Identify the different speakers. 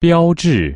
Speaker 1: 标志。